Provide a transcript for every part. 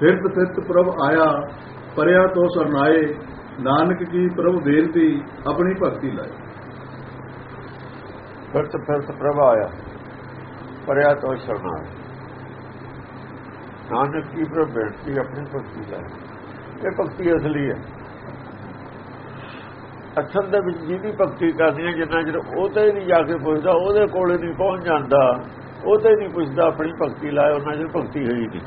ਫਿਰ ਤਿਤ ਪ੍ਰਭ ਆਇਆ, ਪਰਿਆ ਤੋਂ ਸਰਨਾਏ, ਨਾਨਕ ਕੀ ਪ੍ਰਭ ਬੇਨਤੀ, ਆਪਣੀ ਭਗਤੀ ਲਾਏ। ਫਿਰ ਫਿਰਤ ਪ੍ਰਭ ਆਇਆ, ਪਰਿਆ ਤੋਂ ਸਰਨਾਏ। ਨਾਨਕ ਕੀ ਪ੍ਰਭ ਬੇਨਤੀ, ਆਪਣੀ ਭਗਤੀ ਲਾਏ। ਇਹ ਭਗਤੀ ਅਸਲੀ ਹੈ। ਅਸਲ ਦੇ ਵਿੱਚ ਜਿਹਦੀ ਭਗਤੀ ਕਰਨੀ ਹੈ, ਜਿੰਨਾ ਚਿਰ ਉਹ ਤੇ ਨਹੀਂ ਜਾ ਕੇ ਪੁੱਛਦਾ, ਉਹਦੇ ਕੋਲੇ ਨਹੀਂ ਪਹੁੰਚ ਜਾਂਦਾ, ਉਹ ਤੇ ਨਹੀਂ ਪੁੱਛਦਾ ਆਪਣੀ ਭਗਤੀ ਲਾਏ, ਉਹਨਾਂ ਚਿਰ ਭਗਤੀ ਹੋਈ ਨਹੀਂ।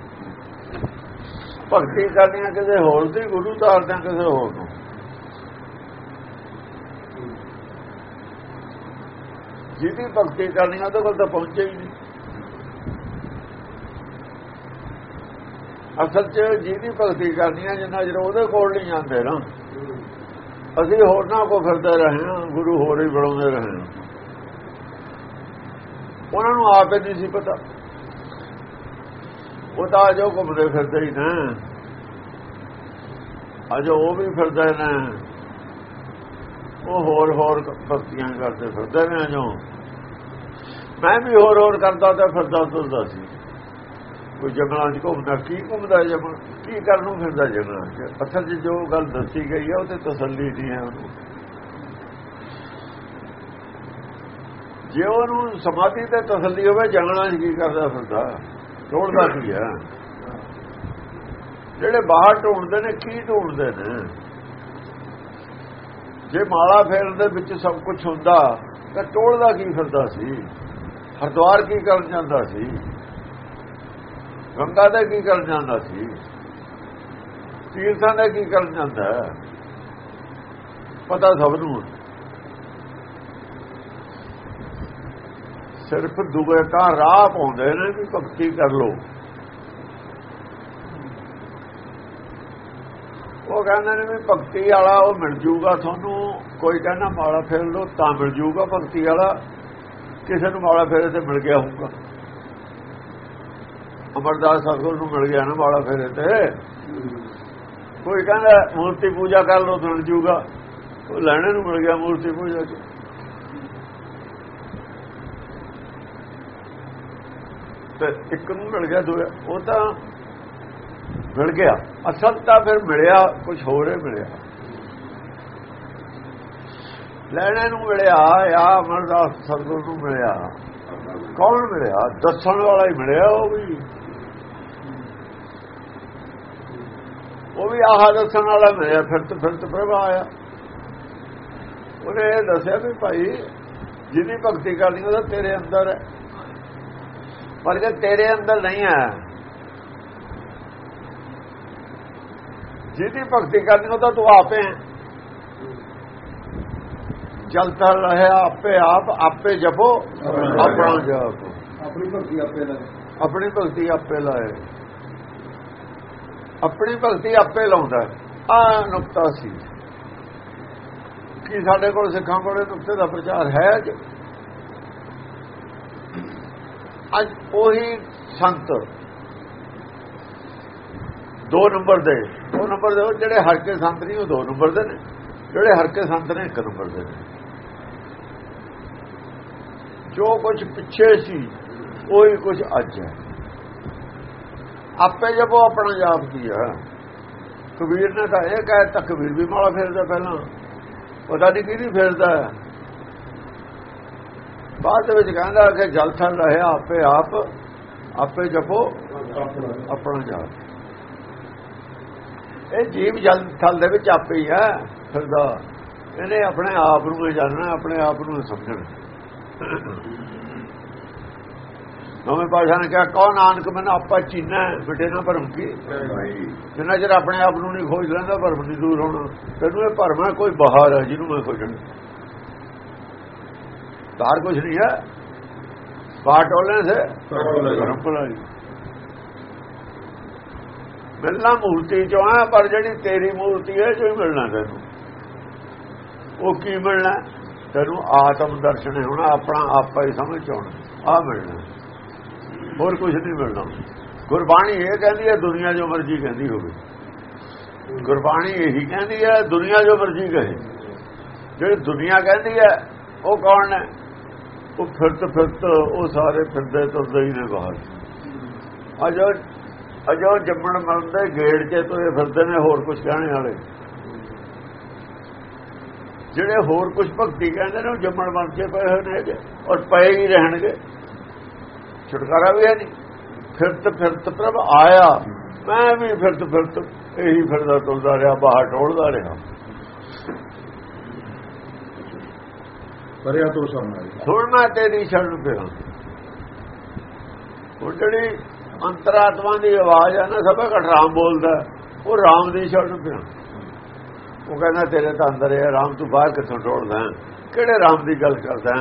ਭਗਤੀ ਕਰਨੀ ਹੈ ਕਿਸੇ ਹੋਰ ਦੀ, ਗੁਰੂ ਤਾਰਦੇ ਕਿਸੇ ਹੋਰ ਨੂੰ। ਜਿਹਦੀ ਭਗਤੀ ਕਰਨੀ ਉਹਦੇ ਕੋਲ ਤਾਂ ਪਹੁੰਚੇ ਹੀ ਨਹੀਂ। ਅਸਲ 'ਚ ਜਿਹਦੀ ਭਗਤੀ ਕਰਨੀ ਆ, ਜਿੰਨਾ ਚਿਰ ਉਹਦੇ ਕੋਲ ਨਹੀਂ ਜਾਂਦੇ ਨਾ, ਅਸੀਂ ਹੋਰ ਨਾ ਕੋ ਫਿਰਦੇ ਰਹੇ ਹਾਂ, ਗੁਰੂ ਹੋਰ ਹੀ ਬਣਾਉਂਦੇ ਰਹੇ ਹਾਂ। ਉਹਨਾਂ ਨੂੰ ਆਪੇ ਨਹੀਂ ਸੀ ਪਤਾ। ਉਹ ਤਾਂ ਜੋ ਘੁੰਮਦੇ ਫਿਰਦੇ ਹੀ ਨੇ। ਅਜੋ ਉਹ ਵੀ ਫਿਰਦੇ ਨੇ। ਉਹ ਹੋਰ ਹੋਰ ਭਗਤੀਆਂ ਕਰਦੇ ਫਿਰਦੇ ਨੇ ਅਜੋ। ਮੈਂ ਵੀ ਹੋਰ ਹੋਰ ਕਰਦਾ ਤਾਂ ਫਿਰਦਾ ਤੁਰਦਾ ਸੀ। ਕੋਈ ਜੰਗਲਾਂ 'ਚ ਘੁੰਮਦਾ, ਕੀ ਘੁੰਮਦਾ ਜੰਗਲ ਕੀ ਕਰਨ ਨੂੰ ਫਿਰਦਾ ਜੰਗਲਾਂ 'ਚ? ਅਸਲ 'ਚ ਜੋ ਗੱਲ ਦੱਸੀ ਗਈ ਹੈ ਉਹ ਤੇ ਤਸੱਲੀ ਨਹੀਂ ਹੈ ਉਹਨੂੰ। ਜੇ ਉਹਨੂੰ ਸਮਾਧੀ ਤੇ ਤਸੱਲੀ ਹੋਵੇ, ਜੰਗਲਾਂ 'ਚ ਕੀ ਕਰਦਾ ਫਿਰਦਾ? ਢੋਲਦਾ ਕੀ ਹੈ ਜਿਹੜੇ ਬਾਹਰ ਢੂੰਡਦੇ ਨੇ, ਕੀ ਢੋੜਦੇ ਨੇ? ਜੇ ਮਾਲਾ ਫੇਰਨ ਦੇ ਵਿੱਚ ਸਭ ਕੁਝ ਹੁੰਦਾ, ਤਾਂ ਟੋਲਦਾ ਕੀ ਫਿਰਦਾ ਸੀ? ਹਰਦੁਆਰ ਕੀ ਕਰਨ ਜਾਂਦਾ ਸੀ? ਗੰਗਾ ਦਾ ਕੀ ਕਰਨ ਜਾਂਦਾ ਸੀ? ਤੀਰਥਾਂ ਦਾ ਕੀ ਕਰਨ ਜਾਂਦਾ? ਪਤਾ ਸਭ ਨੂੰ। ਸਿਰਫ ਦੁਗੇ ਤਾਂ ਰਾਹ ਪਾਉਂਦੇ ਨੇ ਵੀ ਭਗਤੀ ਕਰ ਲੋ ਉਹ ਕਹਿੰਦੇ ਨੇ ਵੀ ਭਗਤੀ ਵਾਲਾ ਉਹ ਮਿਲ ਜੂਗਾ ਤੁਹਾਨੂੰ, ਕੋਈ ਕਹਿੰਦਾ ਮਾਲਾ ਫੇਰ ਲੋ ਤਾਂ ਮਿਲ ਜੂਗਾ ਭਗਤੀ ਵਾਲਾ, ਕਿਸੇ ਨੂੰ ਮਾਲਾ ਫੇਰੇ ਤੇ ਮਿਲ ਗਿਆ ਹੋਊਗਾ। ਅਮਰਦਾਸ ਸਤਗੁਰ ਨੂੰ ਮਿਲ ਗਿਆ ਨਾ ਮਾਲਾ ਫੇਰੇ ਤੇ। ਕੋਈ ਕਹਿੰਦਾ ਮੂਰਤੀ ਪੂਜਾ ਕਰ ਲੋ ਮਿਲ ਜੂਗਾ। ਉਹ ਲੈਣੇ ਨੂੰ ਮਿਲ ਗਿਆ ਮੂਰਤੀ ਪੂਜਾ ਕੇ ਤੇ ਇੱਕ ਨੂੰ ਮਿਲ ਗਿਆ ਦੋ ਉਹ ਤਾਂ ਮਿਲ ਗਿਆ। ਅਸਲ ਤਾਂ ਫਿਰ ਮਿਲਿਆ ਕੁਝ ਹੋਰ ਹੀ ਮਿਲਿਆ। ਲੈਣੇ ਨੂੰ ਮਿਲਿਆ, ਆ ਅਮਰਦਾਸ ਸਤਗੁਰ ਨੂੰ ਮਿਲਿਆ। ਕੌਣ ਮਿਲਿਆ? ਦੱਸਣ ਵਾਲਾ ਹੀ ਮਿਲਿਆ ਉਹ ਵੀ। ਉਹ ਵੀ ਆਹ ਦੱਸਣ ਵਾਲਾ ਮਿਲਿਆ, ਫਿਰ ਤੋਂ ਫਿਰ ਤੋਂ ਪ੍ਰਭਾ ਆਇਆ। ਉਹਨੇ ਇਹ ਦੱਸਿਆ ਵੀ ਭਾਈ ਜਿਹਦੀ ਭਗਤੀ ਕਰਨੀ, ਉਹਦਾ ਤੇਰੇ ਅੰਦਰ ਹੈ। ਪਰ ਜੇ ਤੇਰੇ ਅੰਦਰ ਨਹੀਂ ਹੈ ਜਿਹਦੀ ਭਗਤੀ ਕਰਨੀ ਉਹ ਤਾਂ ਤੂੰ ਆਪੇ ਹੈ। ਚਲਤਾ ਰਹੇ ਆਪੇ ਆਪ ਆਪੇ ਜਪੋ ਆਪਣਾ ਜਪ। ਆਪਣੀ ਭਗਤੀ ਆਪੇ ਲਾਏ। ਆਪਣੀ ਭਗਤੀ ਆਪੇ ਲਾਏ। ਆਪਣੀ ਭਗਤੀ ਆਪੇ ਲਾਉਂਦਾ ਆ ਨੁਕਤਾ ਸੀ। ਕੀ ਸਾਡੇ ਕੋਲ ਸਿੱਖਾਂ ਕੋਲੇ ਨੁਕਤੇ ਦਾ ਪ੍ਰਚਾਰ ਹੈ ਅੱਜ ਉਹੀ ਸੰਤ। ਦੋ ਨੰਬਰ ਦੇ। ਦੋ ਨੰਬਰ ਦੇ ਜਿਹੜੇ ਹਰਕੇ ਸੰਤ ਨਹੀਂ, ਉਹ ਦੋ ਨੰਬਰ ਦੇ ਨੇ। ਜਿਹੜੇ ਹਰਕੇ ਸੰਤ ਨੇ, ਇੱਕ ਨੰਬਰ ਦੇ ਨੇ। ਜੋ ਕੁਝ ਪਿੱਛੇ ਸੀ, ਉਹੀ ਕੁਝ ਅੱਜ ਹੈ। ਆਪੇ ਜਬ ਉਹ ਆਪਣਾ ਜਾਪ ਕੀਆ। ਕਬੀਰ ਨੇ ਤਾਂ ਇਹ ਕਹਿ ਤਾ ਕਬੀਰ ਵੀ ਮਾਲਾ ਫੇਰਦਾ ਪਹਿਲਾਂ। ਪਤਾ ਨਹੀਂ ਕਿਹਦੀ ਫੇਰਦਾ। ਬਾਅਦ ਦੇ ਵਿੱਚ ਕਹਿੰਦਾ ਕਿ ਜਲ ਥਲ ਰਹਿਆ ਆਪੇ ਆਪ, ਆਪੇ ਜਪੋ, ਆਪਣਾ ਜਾਪ ਇਹ ਜੀਵ ਜਲ ਥਲ ਦੇ ਵਿੱਚ ਆਪੇ ਹੀ ਹੈ, ਫਿਰਦਾ। ਇਹਨੇ ਆਪਣੇ ਆਪ ਨੂੰ ਜਾਣਨਾ, ਆਪਣੇ ਆਪ ਨੂੰ ਸਮਝਣਾ। ਨਵੇਂ ਪਾਸ਼ਾ ਨੇ ਕਿਹਾ ਕੌਣ ਨਾਨਕ, ਮੈਨੂੰ ਆਪਾ ਚੀਨਾ, ਬਿਟੇ ਨਾ ਭਰਮ ਕੀ? ਜਿੰਨਾ ਚਿਰ ਆਪਣੇ ਆਪ ਨੂੰ ਨਹੀਂ ਖੋਜ ਲੈਂਦਾ, ਭਰਮ ਨਹੀਂ ਦੂਰ ਹੋਣਾ। ਤੈਨੂੰ ਇਹ ਭਰਮ ਹੈ, ਕੋਈ ਬਾਹਰ ਹੈ, ਜਿਹਨੂੰ ਮੈਂ ਖੋਜਣ। ਬਾਹਰ ਕੁਝ ਨਹੀਂ ਹੈ। ਬਾਹਰ ਟੋਲਣੇ ਸੇ ਭਲਾਈ ਮਿਲਣਾ ਮੂਰਤੀ ਚੋਂ ਆ ਪਰ ਜਿਹੜੀ ਤੇਰੀ ਮੂਰਤੀ ਹੈ ਜੋ ਹੀ ਮਿਲਣਾ ਤੈਨੂੰ। ਉਹ ਕੀ ਮਿਲਣਾ? ਤੈਨੂੰ ਆਤਮ ਦਰਸ਼ਨ ਹੋਣਾ ਆਪਣਾ ਆਪਾ ਹੀ ਸਮਝ ਆਉਣਾ ਆ ਮਿਲਣਾ। ਹੋਰ ਕੁਝ ਨਹੀਂ ਮਿਲਣਾ। ਗੁਰਬਾਣੀ ਇਹ ਕਹਿੰਦੀ ਹੈ ਦੁਨੀਆ ਜੋ ਮਰਜ਼ੀ ਕਹਿੰਦੀ ਹੋਵੇ। ਗੁਰਬਾਣੀ ਇਹੀ ਕਹਿੰਦੀ ਹੈ ਦੁਨੀਆ ਜੋ ਮਰਜ਼ੀ ਕਹੇ। ਜਿਹੜੀ ਦੁਨੀਆ ਕਹਿੰਦੀ ਹੈ ਉਹ ਕੌਣ ਨੇ ਉਹ ਫਿਰਤ ਫਿਰਤ ਉਹ ਸਾਰੇ ਫਿਰਦੇ ਤੁਰਦੇ ਹੀ ਨੇ ਬਾਹਰ। ਅੱਜ, ਅਜੋ ਜੰਮਣ ਮਰਨ ਦੇ ਗੇੜ 'ਚ ਤੁਰੇ ਫਿਰਦੇ ਨੇ ਹੋਰ ਕੁਝ ਕਹਿਣੇ ਵਾਲੇ। ਜਿਹੜੇ ਹੋਰ ਕੁਝ ਭਗਤੀ ਕਹਿੰਦੇ ਨੇ ਉਹ ਜੰਮਣ ਮਰਨ ਕੇ ਪਏ ਹੋਏ ਨੇ ਔਰ ਪਏ ਹੀ ਰਹਿਣਗੇ। ਛੁਟਕਾਰਾ ਵੀ ਹੈ ਨਹੀਂ। ਫਿਰਤ ਫਿਰਤ ਪ੍ਰਭ ਆਇਆ। ਮੈਂ ਵੀ ਫਿਰਤ ਫਿਰਤ ਇਹੀ ਫਿਰਦਾ ਤੁਰਦਾ ਰਿਹਾ, ਬਾਹਰ ਟੋਲਦਾ ਰਿਹਾ। ਪਰਿਆ ਤੋਂ ਹੁਣ ਮੈਂ ਤੇਰੀ ਸ਼ਰਨ ਪਿਆ ਉਹ ਜਿਹੜੀ ਅੰਤਰਾਤਮਾ ਦੀ ਆਵਾਜ਼ ਹੈ ਨਾ ਸਭਾ ਘਟ ਰਾਮ ਬੋਲਦਾ। ਉਹ ਰਾਮ ਦੀ ਸ਼ਰਨ ਪਿਆ ਉਹ ਕਹਿੰਦਾ ਤੇਰੇ ਤਾਂ ਅੰਦਰ ਹੈ ਰਾਮ ਤੂੰ ਬਾਹਰ ਕਿੱਥੋਂ ਟੋਲਦਾ ਕਿਹੜੇ ਰਾਮ ਦੀ ਗੱਲ ਕਰਦਾ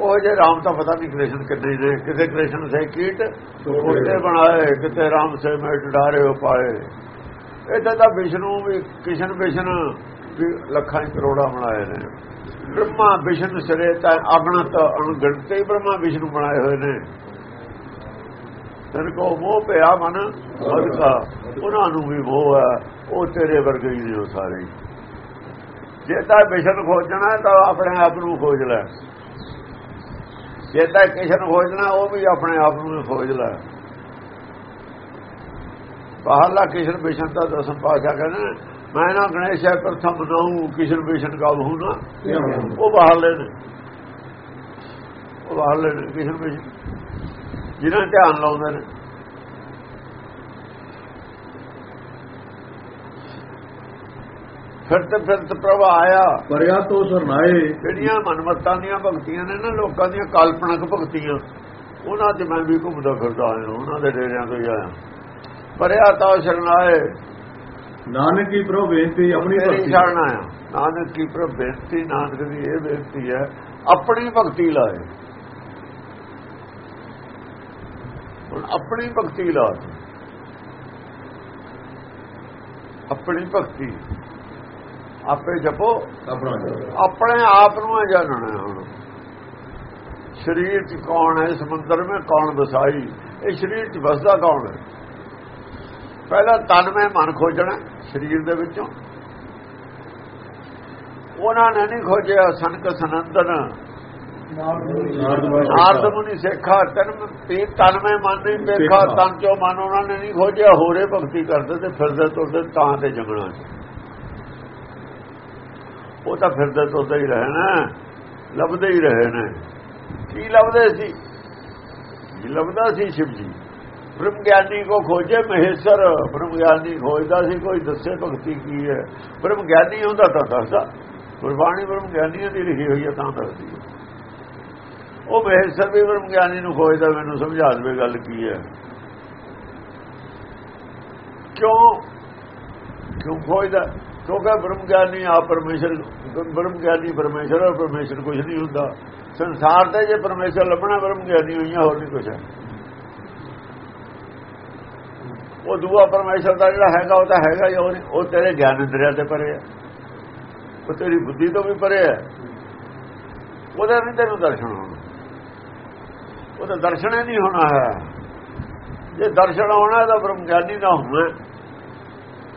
ਉਹ ਜੇ ਰਾਮ ਤਾਂ ਪਤਾ ਨਹੀਂ ਕ੍ਰਿਸ਼ਨ ਕਿੰਨੇ ਨੇ। ਕਿਸੇ ਕ੍ਰਿਸ਼ਨ ਸੇ ਕੀਟ ਉਹਦੇ ਬਣਾਏ ਕਿਤੇ ਰਾਮ ਸੇ ਮੇਟ ਡਾਰੇ ਹੋ ਪਾਏ। ਇੱਥੇ ਤਾਂ ਵਿਸ਼ਨੂੰ ਵੀ ਕਿਸ਼ਨ ਵਿਸ਼ਨ ਵੀ ਲੱਖਾਂ ਕਰੋੜਾਂ ਬਣਾਏ ਨੇ। ਬ੍ਰਹਮਾ ਵਿਸ਼ਨ ਸਿਰੇ ਤਾਂ ਅਗਣਤ ਅਣਗਿਣਤ ਬ੍ਰਹਮਾ ਵਿਸ਼ਨੂੰ ਬਣਾਏ ਹੋਏ ਨੇ। ਤਨ ਕੋ ਮੋਹ ਪਿਆ ਮਨ? ਹਲਕਾ ਉਹਨਾਂ ਨੂੰ ਵੀ ਮੋਹ ਹੈ। ਉਹ ਤੇਰੇ ਵਰਗੇ ਹੀ ਨੇ ਉਹ ਸਾਰੇ। ਜੇ ਤਾਂ ਵਿਸ਼ਨ ਖੋਜਣਾ, ਤਾਂ ਆਪਣੇ ਆਪ ਨੂੰ ਖੋਜ ਲੈ। ਜੇ ਤਾਂ ਕਿਸ਼ਨ ਖੋਜਣਾ, ਉਹ ਵੀ ਆਪਣੇ ਆਪ ਨੂੰ ਖੋਜ ਲੈ। ਬਾਹਰਲਾ ਕਿਸ਼ਨ ਵਿਸ਼ਨ ਦਾ ਦਸਮ ਪਾਸ਼ਾ ਕਹਿੰਦੇ ਮੈਂ ਨਾ ਗਣੇਸ਼ ਹੈ ਪ੍ਰਥਮ ਬਣਾਉ ਕਿਸ਼ਨ ਵਿਸ਼ਨ ਕਾ ਬਹੂ ਨਾ। ਉਹ ਬਾਹਰਲੇ ਨੇ ਉਹ ਬਾਹਰਲੇ ਨੇ ਕਿਸ਼ਨ ਵਿਸ਼ਨ ਜਿਨ੍ਹਾਂ ਧਿਆਨ ਲਾਉਂਦੇ ਨੇ। ਫਿਰ ਤੇ ਫਿਰ ਤੇ ਪ੍ਰਭ ਆਇਆ। ਪਰਿਆ ਤੋਂ ਸਰਨਾਏ। ਜਿਹੜੀਆਂ ਮਨਮਤਾਂ ਦੀਆਂ ਭਗਤੀਆਂ ਨੇ ਨਾ ਲੋਕਾਂ ਦੀਆਂ ਕਾਲਪਨਿਕ ਭਗਤੀਆਂ ਉਹਨਾਂ ਤੇ ਮੈਂ ਵੀ ਘੁੰਮਦਾ ਫਿਰਦਾ ਆਇਆ ਉਹਨਾਂ ਦੇ ਡੇਰਿਆਂ ਤੋਂ ਹੀ ਆਇਆ। ਪਰਿਆ ਤਾਂ ਸ਼ਰਨਾਏ। ਨਾਨਕ ਕੀ ਪ੍ਰਭ ਬੇਨਤੀ ਆਪਣੀ ਭਗਤੀ। ਸ਼ਰਨ ਆਇਆ ਨਾਨਕ ਕੀ ਪ੍ਰਭ ਬੇਨਤੀ ਨਾਨਕ ਦੀ ਇਹ ਬੇਨਤੀ ਹੈ ਆਪਣੀ ਭਗਤੀ ਲਾਏ। ਹੁਣ ਆਪਣੀ ਭਗਤੀ ਲਾ ਆਪਣੀ ਭਗਤੀ। ਆਪੇ ਜਪੋ। ਆਪਣਾ ਆਪ ਨੂੰ ਜਾਣਨਾ ਹੁਣ। ਸਰੀਰ ਚ ਕੌਣ ਹੈ ਸਮੁੰਦਰ ਵਿੱਚ ਕੌਣ ਵਸਾਈ? ਇਹ ਸਰੀਰ ਚ ਵਸਦਾ ਕੌਣ ਹੈ? ਪਹਿਲਾਂ ਤਨ ਮੈਂ ਮਨ ਖੋਜਣਾ ਸਰੀਰ ਦੇ ਵਿੱਚੋਂ। ਉਹਨਾਂ ਨੇ ਨਹੀਂ ਖੋਜਿਆ ਸੰਕ ਸਨੰਦਨ। ਨਾਰਦ ਮੁਨੀ ਸਿੱਖਾ ਤਨ ਤੇ ਤਨ ਮੈਂ ਮਨ ਨਹੀਂ ਵੇਖਾ ਤਨ ਚੋਂ ਮਨ ਉਹਨਾਂ ਨੇ ਨਹੀਂ ਖੋਜਿਆ ਹੋਰੇ ਭਗਤੀ ਕਰਦੇ ਤੇ ਫਿਰਦੇ ਤੁਰਦੇ ਤਾਂ ਤੇ ਜੰਗਲਾਂ 'ਚ। ਉਹ ਤਾਂ ਫਿਰਦੇ ਤੁਰਦੇ ਹੀ ਰਹੇ ਨਾ ਲੱਭਦੇ ਹੀ ਰਹੇ ਨੇ। ਕੀ ਲੱਭਦੇ ਸੀ? ਜੀ ਲੱਭਦਾ ਸੀ ਸ਼ਿਵ ਜੀ? ਬ੍ਰਹਮ ਗਿਆਨੀ ਕੋ ਖੋਜੇ ਮਹੇਸ਼ਰ, ਬ੍ਰਹਮ ਗਿਆਨੀ ਖੋਜਦਾ ਸੀ, ਕੋਈ ਦੱਸੇ ਭਗਤੀ ਕੀ ਹੈ? ਬ੍ਰਹਮ ਗਿਆਨੀ ਹੁੰਦਾ ਤਾਂ ਦੱਸਦਾ। ਗੁਰਬਾਣੀ ਬ੍ਰਹਮ ਗਿਆਨੀ ਦੀ ਲਿਖੀ ਹੋਈ ਹੈ, ਤਾਂ ਦੱਸਦੀ ਹੈ। ਉਹ ਮਹੇਸ਼ਰ ਵੀ ਬ੍ਰਹਮ ਗਿਆਨੀ ਨੂੰ ਖੋਜਦਾ, ਮੈਨੂੰ ਸਮਝਾ ਦੇਵੇ ਗੱਲ ਕੀ ਹੈ। ਕਿਉਂ? ਕਿਉਂ ਖੋਜਦਾ? ਕਿਉਂਕਿ ਬ੍ਰਹਮ ਗਿਆਨੀ ਆ ਪਰਮੇਸ਼ਰ, ਬ੍ਰਹਮ ਗਿਆਨੀ ਪਰਮੇਸ਼ਰ ਔਰ ਪਰਮੇਸ਼ਰ ਕੁਝ ਨਹੀਂ ਹੁੰਦਾ। ਸੰਸਾਰ ਤੇ ਜੇ ਪਰਮੇਸ਼ਰ ਲੱਭਣਾ, ਬ੍ਰਹਮ ਗਿਆਨੀ ਹੋਈਆਂ ਹੋਰ ਨਹੀਂ ਕੁਝ ਹੈ। ਉਹ ਦੂਆ ਪਰਮੇਸ਼ਰ ਦਾ ਜਿਹੜਾ ਹੈਗਾ ਉਹ ਤਾਂ ਹੈਗਾ ਹੀ ਉਹ ਉਹ ਤੇਰੇ ਗਿਆਨ ਇੰਦਰੀਆ ਤੇ ਪਰੇ ਹੈ ਉਹ ਤੇਰੀ ਬੁੱਧੀ ਤੋਂ ਵੀ ਪਰੇ ਹੈ ਉਹਦਾ ਨਹੀਂ ਤੈਨੂੰ ਦਰਸ਼ਨ ਹੋਣਾ। ਉਹਦਾ ਦਰਸ਼ਨ ਹੀ ਨਹੀਂ ਹੋਣਾ ਹੈ। ਜੇ ਦਰਸ਼ਨ ਹੋਣਾ ਤਾਂ ਬ੍ਰਹਮ ਗਿਆਨੀ ਨਾ ਹੋਵੇ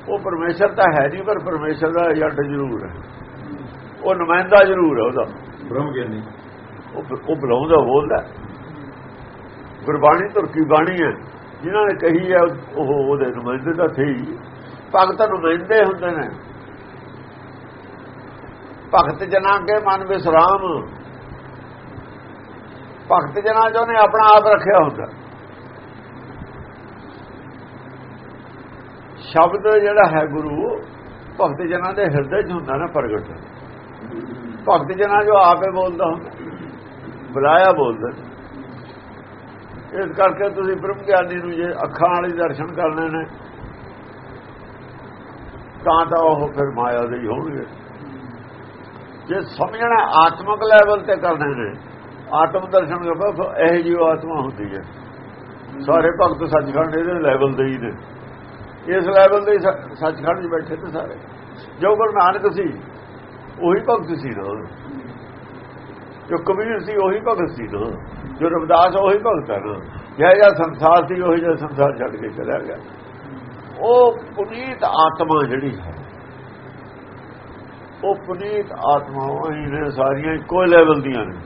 ਉਹ ਪਰਮੇਸ਼ਰ ਤਾਂ ਹੈ ਨਹੀਂ ਪਰ ਪਰਮੇਸ਼ਰ ਦਾ ਏਜੰਟ ਜ਼ਰੂਰ ਹੈ। ਉਹ ਨੁਮਾਇੰਦਾ ਜ਼ਰੂਰ ਹੈ ਉਹਦਾ। ਬ੍ਰਹਮ ਗਿਆਨੀ ਉਹ ਉਹ ਬੁਲਾਉਂਦਾ ਬੋਲਦਾ। ਗੁਰਬਾਣੀ ਤੁਰਕੀ ਬਾਣੀ ਹੈ? ਜਿਨ੍ਹਾਂ ਨੇ ਕਹੀ ਹੈ ਉਹ ਉਹਦੇ ਨੁਮਾਇੰਦੇ ਤਾਂ ਥੇ ਭਗਤ ਨੁਮਾਇੰਦੇ ਹੁੰਦੇ ਨੇ। ਭਗਤ ਜਨਾਂ ਕੇ ਮਨ ਵਿਸਰਾਮ। ਭਗਤ ਜਨਾਂ ਜੋ ਨੇ ਆਪਣਾ ਆਪ ਰੱਖਿਆ ਹੁੰਦਾ। ਸ਼ਬਦ ਜਿਹੜਾ ਹੈ ਗੁਰੂ, ਭਗਤ ਜਨਾਂ ਦੇ ਹਿਰਦੇ 'ਚ ਹੁੰਦਾ ਨਾ ਪ੍ਰਗਟ। ਭਗਤ ਜਨਾਂ ਜੋ ਆਪੇ ਬੋਲਦਾ ਹੁੰਦਾ। ਬੁਲਾਇਆ ਬੋਲਦਾ। ਇਸ ਕਰਕੇ ਤੁਸੀਂ ਬ੍ਰਹਮ ਗਿਆਨੀ ਨੂੰ ਜੇ ਅੱਖਾਂ ਵਾਲੇ ਦਰਸ਼ਨ ਕਰਨੇ ਨੇ, ਤਾਂ ਤਾਂ ਉਹ ਫਿਰ ਮਾਇਆ ਦੇ ਹੀ ਹੋਣਗੇ। ਜੇ ਸਮਝਣਾ ਆਤਮਿਕ ਲੈਵਲ ਤੇ ਕਰਨੇ ਨੇ, ਆਤਮ ਦਰਸ਼ਨ ਕਰਦਾ ਇਹ ਜਿਹੀ ਆਤਮਾ ਹੁੰਦੀ ਹੈ। ਸਾਰੇ ਭਗਤ ਸੱਚਖੰਡ ਇਹਦੇ ਲੈਵਲ ਦੇ ਹੀ ਨੇ। ਇਸ ਲੈਵਲ ਦੇ ਸੱਚਖੰਡ 'ਚ ਬੈਠੇ ਤੇ ਸਾਰੇ। ਜੋ ਗੁਰੂ ਨਾਨਕ ਸੀ, ਉਹੀ ਭਗਤ ਸੀ ਨਾ। ਜੋ ਕਬੀਰ ਸੀ, ਉਹੀ ਭਗਤ ਸੀ ਨਾ। ਜੋ ਰਵਿਦਾਸ ਉਹੀ ਭਗਤ ਹੈ। ਜਿਹੜਾ ਜਿਹੜਾ ਸੰਸਾਰ ਸੀ, ਉਹੀ ਜਿਹੜਾ ਸੰਸਾਰ ਛੱਡ ਕੇ ਚਲਾ ਗਿਆ। ਉਹ ਪੁਨੀਤ ਆਤਮਾ ਜਿਹੜੀ ਹੈ, ਉਹ ਪੁਨੀਤ ਆਤਮਾਵਾਂ ਹੀ ਨੇ, ਸਾਰੀਆਂ ਇੱਕੋ ਲੈਵਲ ਦੀਆਂ ਨੇ।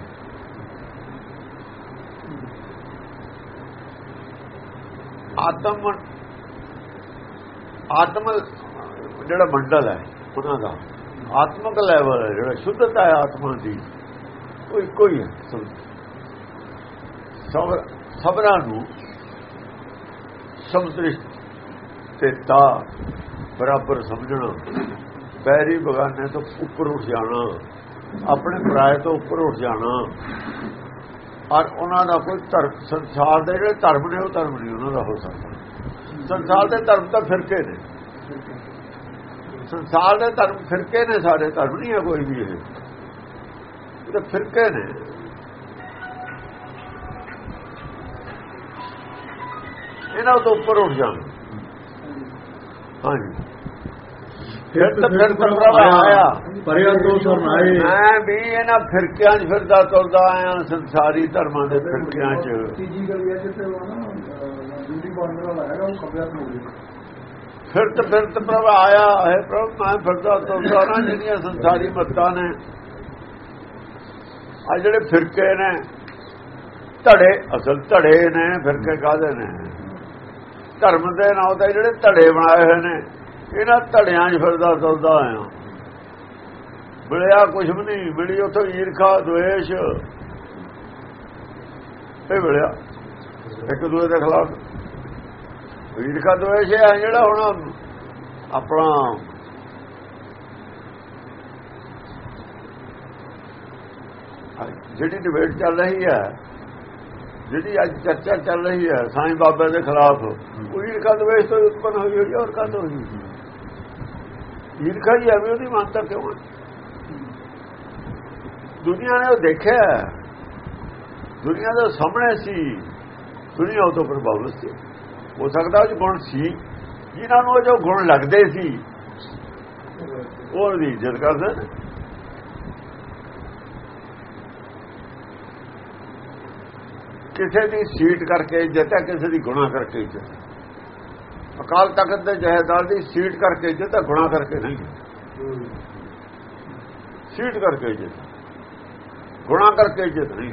ਆਤਮ ਆਤਮ ਜਿਹੜਾ ਮੰਡਲ ਹੈ, ਉਹਨਾਂ ਦਾ, ਆਤਮਕ ਲੈਵਲ ਹੈ, ਜਿਹੜਾ ਸ਼ੁੱਧਤਾ ਹੈ ਆਤਮਾ ਦੀ, ਉਹ ਇੱਕੋ ਹੀ ਹੈ। ਸਭ ਸਭਰਾਂ ਨੂੰ ਸਮਦ੍ਰਿਸ਼ਟ ਤੇ ਤਾ ਬਰਾਬਰ ਸਮਝਣਾ। ਪੈਰੀ ਬਗਾਨੇ ਤੋਂ ਉੱਪਰ ਉੱਠ ਜਾਣਾ। ਆਪਣੇ ਪਰਾਏ ਤੋਂ ਉੱਪਰ ਉੱਠ ਜਾਣਾ। ਔਰ ਉਹਨਾਂ ਦਾ ਕੋਈ ਧਰਮ ਸੰਸਾਰ ਦੇ ਜਿਹੜੇ ਧਰਮ ਨੇ, ਉਹ ਧਰਮ ਨਹੀਂ, ਉਹਨਾਂ ਦਾ ਹੋ ਸਕਦਾ। ਸੰਸਾਰ ਦੇ ਧਰਮ ਤਾਂ ਫਿਰਕੇ ਨੇ। ਸੰਸਾਰ ਦੇ ਧਰਮ ਫਿਰਕੇ ਨੇ ਸਾਰੇ ਧਰਮ ਨਹੀਂ ਹੈ ਕੋਈ ਵੀ ਇਹ ਤਾਂ ਫਿਰਕੇ ਨੇ। ਇਹਨਾਂ ਤੋਂ ਉੱਪਰ ਉੱਠ ਜਾਣ। ਹਾਂਜੀ। ਫਿਰ ਤਾਂ ਫਿਰ ਪ੍ਰਭਾਵ ਆਇਆ। ਪਰਿਆ ਤੋਂ ਸਰਨਾਏ ਮੈਂ ਵੀ ਇਹਨਾਂ ਫਿਰਕਿਆਂ 'ਚ ਫਿਰਦਾ ਤੁਰਦਾ ਆਇਆ ਸੰਸਾਰੀ ਧਰਮਾਂ ਦੇ ਫਿਰਕਿਆਂ 'ਚ। ਤੀਜੀ ਗੱਲ ਇਹ ਜਿੱਥੇ ਉਹ ਨਾ ਡਿਊਟੀ ਬਾਂਡਰ ਵਾਲਾ ਹੈਗਾ ਉਹ ਖਬਰ ਨੂੰ ਹੋ ਗਿਆ ਫਿਰ ਤਾਂ ਫਿਰ ਤਾਂ ਪ੍ਰਭ ਆਇਆ। ਹੈ ਪ੍ਰਭ ਮੈਂ ਫਿਰਦਾ ਤੁਰਦਾ ਨਾ ਜਿਹੜੀਆਂ ਸੰਸਾਰੀ ਮੱਤਾਂ ਨੇ। ਆ ਜਿਹੜੇ ਫਿਰਕੇ ਨੇ ਧੜੇ ਅਸਲ ਧੜੇ ਨੇ ਫਿਰਕੇ ਕਾਦੇ ਨੇ? ਧਰਮ ਦੇ ਨਾਂ ਤੇ ਜਿਹੜੇ ਧੜੇ ਬਣਾਏ ਹੋਏ ਨੇ, ਇਹਨਾਂ ਧੜਿਆਂ 'ਚ ਫਿਰਦਾ, ਤੁਰਦਾ ਆਇਆ ਮਿਲਿਆ ਕੁਝ ਵੀ ਨਹੀਂ, ਮਿਲੀ ਉਥੋਂ ਈਰਖਾ, ਦੁਵੇਸ਼। ਇਹ ਮਿਲਿਆ, ਇੱਕ ਦੂਜੇ ਦੇ ਖਿਲਾਫ। ਈਰਖਾ, ਦੁਵੇਸ਼ ਹੈ ਜਿਹੜਾ ਹੁਣ ਆਪਣਾ ਜਿਹੜੀ ਡਿਬੇਟ ਚੱਲ ਰਹੀ ਹੈ ਜਿਹੜੀ ਅੱਜ ਚਰਚਾ ਚੱਲ ਰਹੀ ਹੈ, ਸਾਈਂ ਬਾਬੇ ਦੇ ਖਿਲਾਫ, ਉਹ ਈਰਖਾ ਦੁਵੇਸ਼ ਤੋਂ ਉਤਪਨ ਹੋਈ ਹੋਈ ਔਰ ਕਦ ਹੋਈ ਈਰਖਾ ਹੀ ਐਵੇਂ ਉਹਦੀ ਮੰਨਤਾ ਕਿਉਂ ਹੈ? ਦੁਨੀਆ ਨੇ ਉਹ ਦੇਖਿਆ ਦੁਨੀਆ ਦੇ ਸਾਹਮਣੇ ਸੀ। ਦੁਨੀਆ ਉਹ ਤੋਂ ਪ੍ਰਭਾਵਿਤ ਸੀ। ਹੋ ਸਕਦਾ ਉਹ ਗੁਣ ਸੀ। ਜਿਨ੍ਹਾਂ ਨੂੰ ਜੋ ਗੁਣ ਲੱਗਦੇ ਸੀ, ਉਹ ਦੀ ਇੱਜ਼ਤ ਕਰਦੇ। ਕਿਸੇ ਦੀ ਸੀਟ ਕਰਕੇ ਇੱਜ਼ਤ ਹੈ ਕਿਸੇ ਦੀ ਗੁਣਾ ਕਰਕੇ ਇੱਜ਼ਤ ਅਕਾਲ ਤਖਤ ਦੇ ਜਹੇਦਾਰ ਦੀ ਸੀਟ ਕਰਕੇ ਇੱਜ਼ਤ ਹੈ ਗੁਣਾ ਕਰਕੇ ਨਹੀਂ ਸੀਟ ਕਰਕੇ ਇੱਜ਼ਤ ਗੁਣਾ ਕਰਕੇ ਇੱਜ਼ਤ ਨਹੀਂ।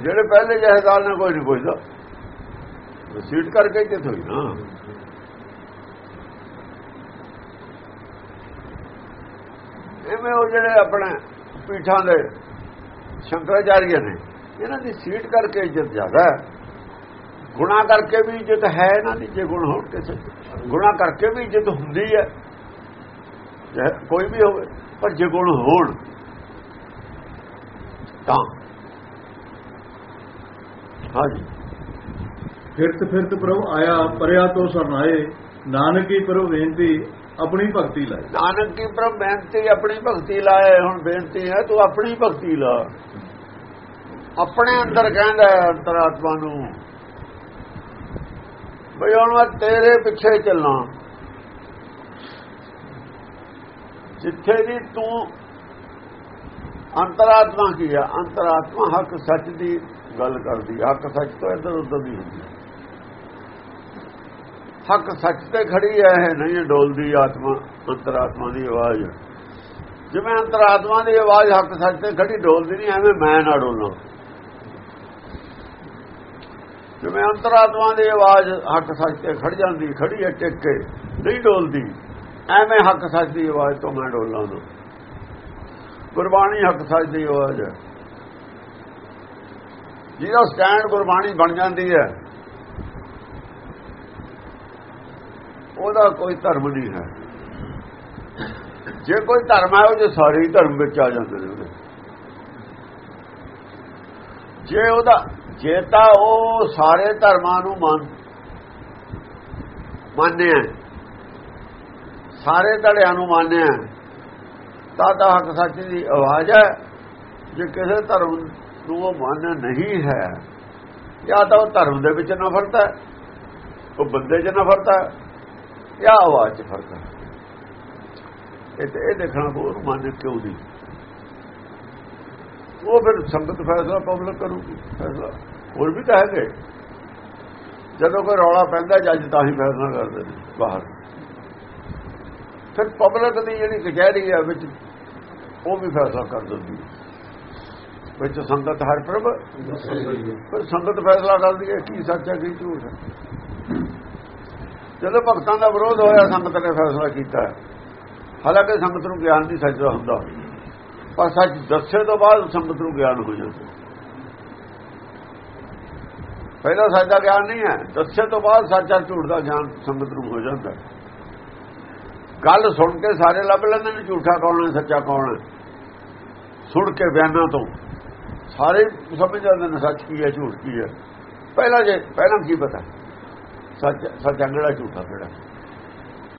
ਜਿਹੜੇ ਪਹਿਲੇ ਜਹੇਦਾਰ ਨੇ ਕੋਈ ਨਹੀਂ ਪੁੱਛਦਾ। ਸੀਟ ਕਰਕੇ ਇੱਜ਼ਤ ਹੋਈ ਨਾ। ਐਵੇਂ ਉਹ ਜਿਹੜੇ ਆਪਣੇ ਪੀਠਾਂ ਦੇ ਸ਼ੰਕਰਾਚਾਰੀਆ ਨੇ ਇਹਨਾਂ ਦੀ ਸੀਟ ਕਰਕੇ ਇੱਜ਼ਤ ਜ਼ਿਆਦਾ ਹੈ। ਗੁਣਾ ਕਰਕੇ ਵੀ ਇੱਜ਼ਤ ਹੈ ਇਹਨਾਂ ਦੀ, ਜੇ ਗੁਣ ਹੋਣ ਕਿਸੇ ਗੁਣਾ ਕਰਕੇ ਵੀ ਇੱਜ਼ਤ ਹੁੰਦੀ ਹੈ ਕੋਈ ਵੀ ਹੋਵੇ, ਪਰ ਜੇ ਗੁਣ ਹੋਣ, ਤਾਂ। ਹਾਂਜੀ। ਫਿਰਤ ਫਿਰਤ ਪ੍ਰਭ ਆਇਆ, ਪਰਿਆ ਤੋਂ ਸਰਨਾਏ ਨਾਨਕੀ ਪ੍ਰਭ ਬੇਨਤੀ ਆਪਣੀ ਭਗਤੀ ਲਾਏ। ਨਾਨਕ ਕੀ ਪ੍ਰਭ ਬੇਨਤੀ, ਆਪਣੀ ਭਗਤੀ ਲਾਏ, ਹੁਣ ਬੇਨਤੀ ਹੈ ਤੂੰ ਆਪਣੀ ਭਗਤੀ ਲਾ। ਆਪਣੇ ਅੰਦਰ ਕਹਿੰਦਾ ਅੰਤਰਾਤਮਾ ਨੂੰ, ਬਈ ਹੁਣ ਮੈਂ ਤੇਰੇ ਪਿੱਛੇ ਚੱਲਾਂ। ਜਿੱਥੇ ਵੀ ਤੂੰ ਅੰਤਰਾਤਮਾ ਕੀ ਹੈ ਅੰਤਰਾਤਮਾ ਹੱਕ ਸੱਚ ਦੀ ਗੱਲ ਕਰਦੀ ਹੱਕ ਸੱਚ ਤੋਂ ਇੱਧਰ ਉੱਧਰ ਦੀ ਹੁੰਦੀ ਹੱਕ ਸੱਚ ਤੇ ਖੜੀ ਹੈ ਇਹ ਨਹੀਂ ਡੋਲਦੀ ਆਤਮਾ ਅੰਤਰਾਤਮਾ ਦੀ ਆਵਾਜ਼। ਜਿਵੇਂ ਅੰਤਰਾਤਮਾ ਦੀ ਆਵਾਜ਼ ਹੱਕ ਸੱਚ ਤੇ ਖੜੀ, ਡੋਲਦੀ ਨਹੀਂ, ਐਵੇਂ ਮੈਂ ਨਾ ਡੋਲਾਂ। ਜਿਵੇਂ ਅੰਤਰਾਤਮਾ ਦੀ ਆਵਾਜ਼ ਹੱਕ ਸੱਚ ਤੇ ਖੜ ਜਾਂਦੀ, ਖੜੀ ਹੈ ਟਿਕ ਕੇ ਨਹੀਂ ਡੋਲਦੀ, ਐਵੇਂ ਹੱਕ ਸੱਚ ਦੀ ਆਵਾਜ਼ ਤੋਂ ਮੈਂ ਡੋਲਾਂ ਨਾ। ਗੁਰਬਾਣੀ ਹੱਕ ਸੱਚ ਦੀ ਆਵਾਜ਼ ਹੈ ਜਿਹਦਾ ਸਟੈਂਡ ਗੁਰਬਾਣੀ ਬਣ ਜਾਂਦੀ ਹੈ ਉਹਦਾ ਕੋਈ ਧਰਮ ਨਹੀਂ ਹੈ। ਜੇ ਕੋਈ ਧਰਮ ਹੈ ਉਹ ਜੇ ਸਾਰੇ ਹੀ ਧਰਮ ਵਿੱਚ ਆ ਜਾਂਦੇ ਨੇ। ਉਹਦੇ ਜੇ ਉਹਦਾ, ਜੇ ਤਾਂ ਉਹ ਸਾਰੇ ਧਰਮਾਂ ਨੂੰ ਮੰਨ ਮੰਨਿਆ ਸਾਰੇ ਧੜਿਆਂ ਨੂੰ ਮੰਨਿਆ ਤਾਂ ਤਾਂ ਹੱਕ ਸੱਚ ਦੀ ਆਵਾਜ਼ ਹੈ ਜੇ ਕਿਸੇ ਧਰਮ ਨੂੰ ਉਹ ਮੰਨ ਨਹੀਂ ਹੈ, ਜਾਂ ਤਾਂ ਉਹ ਧਰਮ ਦੇ ਵਿੱਚ ਨਫ਼ਰਤ ਹੈ ਉਹ ਬੰਦੇ 'ਚ ਨਫ਼ਰਤ ਹੈ ਜਾਂ ਆਵਾਜ਼ 'ਚ ਫ਼ਰਕ ਹੈ ਇਹ ਤੇ ਇਹ ਦੇਖਣਾ ਹੋਰ ਮੰਨ ਕਿਉਂ ਦੀ ਉਹ ਫਿਰ ਸੰਗਤ ਫੈਸਲਾ ਪਬਲਿਕ ਕਰੂਗੀ ਫੈਸਲਾ। ਹੋਰ ਵੀ ਤਾਂ ਹੈਗੇ। ਜਦੋਂ ਕੋਈ ਰੌਲਾ ਪੈਂਦਾ ਜੱਜ ਤਾਂ ਹੀ ਫੈਸਲਾ ਕਰਦੇ ਨੇ ਬਾਹਰ। ਫਿਰ ਪਬਲਿਕ ਦੀ ਜਿਹੜੀ ਕਚਹਿਰੀ ਹੈ ਵਿੱਚ ਉਹ ਵੀ ਫੈਸਲਾ ਕਰ ਦਿੰਦੀ ਵਿੱਚ ਸੰਗਤ ਹਰ ਪ੍ਰਭ ਪਰ ਸੰਗਤ ਫੈਸਲਾ ਕਰਦੀ ਹੈ ਕੀ ਸੱਚ ਹੈ ਕੀ ਝੂਠ ਹੈ। ਜਦੋਂ ਭਗਤਾਂ ਦਾ ਵਿਰੋਧ ਹੋਇਆ, ਸੰਗਤ ਨੇ ਫੈਸਲਾ ਕੀਤਾ। ਹਾਲਾਂਕਿ ਸੰਗਤ ਨੂੰ ਗਿਆਨ ਦੀ ਸੱਚ ਦਾ ਹੁੰਦਾ ਪਰ ਸੱਚ ਦੱਸੇ ਤੋਂ ਬਾਅਦ ਸੰਗਤ ਨੂੰ ਗਿਆਨ ਹੋ ਜਾਂਦਾ ਪਹਿਲਾਂ ਸੱਚ ਦਾ ਗਿਆਨ ਨਹੀਂ ਹੈ। ਦੱਸੇ ਤੋਂ ਬਾਅਦ ਸੱਚਾ ਝੂਠ ਦਾ ਗਿਆਨ ਸੰਗਤ ਨੂੰ ਹੋ ਜਾਂਦਾ ਗੱਲ ਸੁਣ ਕੇ ਸਾਰੇ ਲੱਭ ਲੈਂਦੇ ਨੇ, ਝੂਠਾ ਕੌਣ ਹੈ, ਸੱਚਾ ਕੌਣ ਹੈ? ਸੁਣ ਕੇ ਬਿਆਨਾਂ ਤੋਂ ਸਾਰੇ ਸਮਝ ਜਾਂਦੇ ਨੇ, ਸੱਚ ਕੀ ਹੈ, ਝੂਠ ਕੀ ਹੈ। ਪਹਿਲਾਂ ਜੇ ਪਹਿਲਾਂ ਕੀ ਪਤਾ? ਸੱਚ ਸੱਚ ਅੰਗੜਾ ਝੂਠਾ ਕਿਹੜਾ